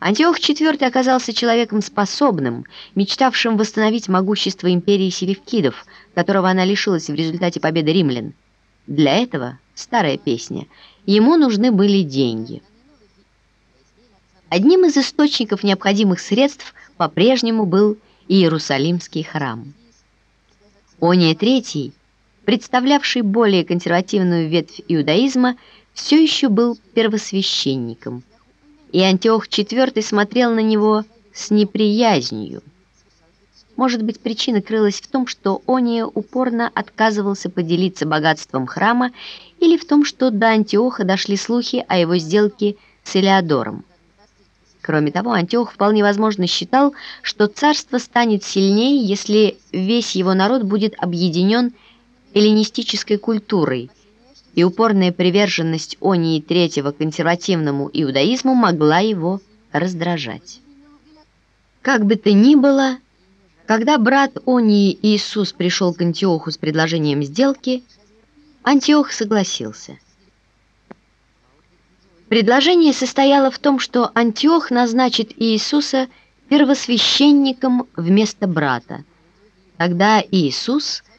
Антиох IV оказался человеком способным, мечтавшим восстановить могущество империи селевкидов, которого она лишилась в результате победы римлян. Для этого, старая песня, ему нужны были деньги. Одним из источников необходимых средств по-прежнему был Иерусалимский храм. Ония III, представлявший более консервативную ветвь иудаизма, все еще был первосвященником – и Антиох IV смотрел на него с неприязнью. Может быть, причина крылась в том, что Ония упорно отказывался поделиться богатством храма, или в том, что до Антиоха дошли слухи о его сделке с Элеодором. Кроме того, Антиох вполне возможно считал, что царство станет сильнее, если весь его народ будет объединен эллинистической культурой – и упорная приверженность Онии третьего консервативному иудаизму могла его раздражать. Как бы то ни было, когда брат Онии Иисус пришел к Антиоху с предложением сделки, Антиох согласился. Предложение состояло в том, что Антиох назначит Иисуса первосвященником вместо брата. Тогда Иисус –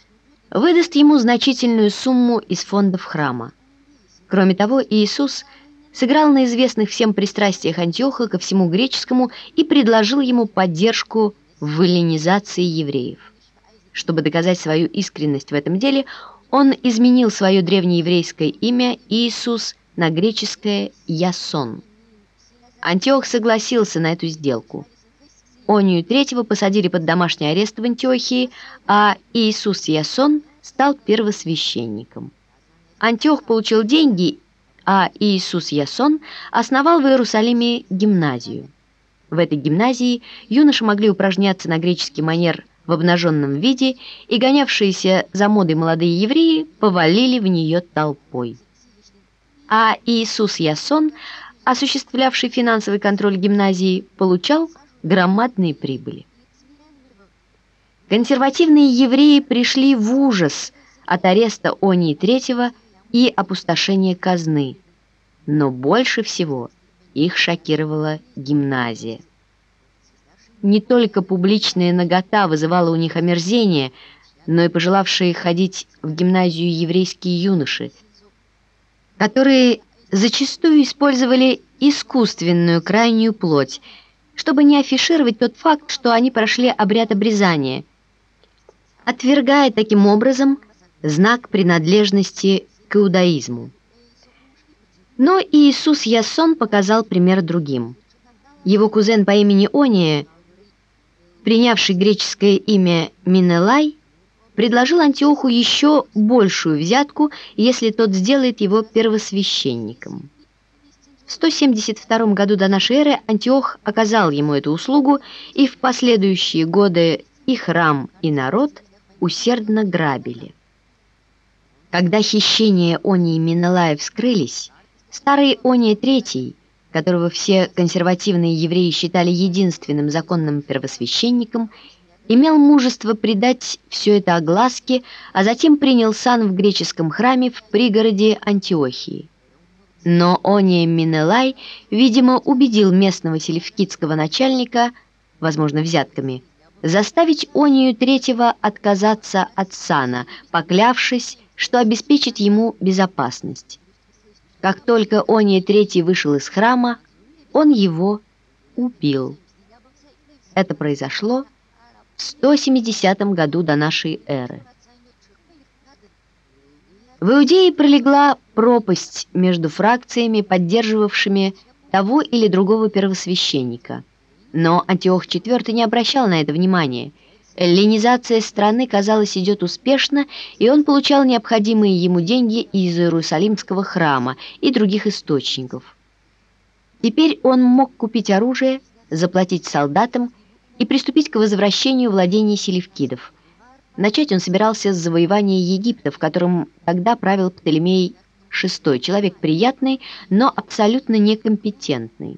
выдаст ему значительную сумму из фондов храма. Кроме того, Иисус сыграл на известных всем пристрастиях Антиоха ко всему греческому и предложил ему поддержку в эллинизации евреев. Чтобы доказать свою искренность в этом деле, он изменил свое древнееврейское имя Иисус на греческое Ясон. Антиох согласился на эту сделку. Онию III посадили под домашний арест в Антиохии, а Иисус Ясон стал первосвященником. Антиох получил деньги, а Иисус Ясон основал в Иерусалиме гимназию. В этой гимназии юноши могли упражняться на греческий манер в обнаженном виде, и гонявшиеся за модой молодые евреи повалили в нее толпой. А Иисус Ясон, осуществлявший финансовый контроль гимназии, получал – громадные прибыли. Консервативные евреи пришли в ужас от ареста Онии III и опустошения казны, но больше всего их шокировала гимназия. Не только публичная нагота вызывала у них омерзение, но и пожелавшие ходить в гимназию еврейские юноши, которые зачастую использовали искусственную крайнюю плоть – чтобы не афишировать тот факт, что они прошли обряд обрезания, отвергая таким образом знак принадлежности к иудаизму. Но Иисус Ясон показал пример другим. Его кузен по имени Ония, принявший греческое имя Минелай, предложил Антиоху еще большую взятку, если тот сделает его первосвященником. В 172 году до нашей эры Антиох оказал ему эту услугу, и в последующие годы и храм, и народ усердно грабили. Когда хищения Онии Минелая вскрылись, старый Ония III, которого все консервативные евреи считали единственным законным первосвященником, имел мужество предать все это огласке, а затем принял сан в греческом храме в пригороде Антиохии. Но Ония Минелай, видимо, убедил местного селевкидского начальника, возможно, взятками, заставить Онию Третьего отказаться от сана, поклявшись, что обеспечит ему безопасность. Как только Ония Третий вышел из храма, он его убил. Это произошло в 170 году до нашей эры. В Иудее пролегла пропасть между фракциями, поддерживавшими того или другого первосвященника. Но Антиох IV не обращал на это внимания. Эллинизация страны, казалось, идет успешно, и он получал необходимые ему деньги из Иерусалимского храма и других источников. Теперь он мог купить оружие, заплатить солдатам и приступить к возвращению владений селевкидов. Начать он собирался с завоевания Египта, в котором тогда правил Птолемей VI, человек приятный, но абсолютно некомпетентный.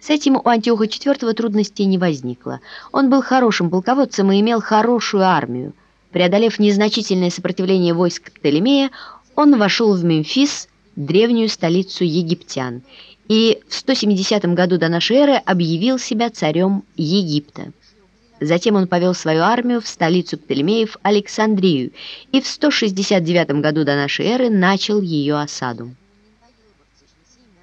С этим у Антиоха IV трудностей не возникло. Он был хорошим полководцем и имел хорошую армию. Преодолев незначительное сопротивление войск Птолемея, он вошел в Мемфис, древнюю столицу египтян, и в 170 году до эры объявил себя царем Египта. Затем он повел свою армию в столицу Птолемеев Александрию и в 169 году до нашей эры начал ее осаду.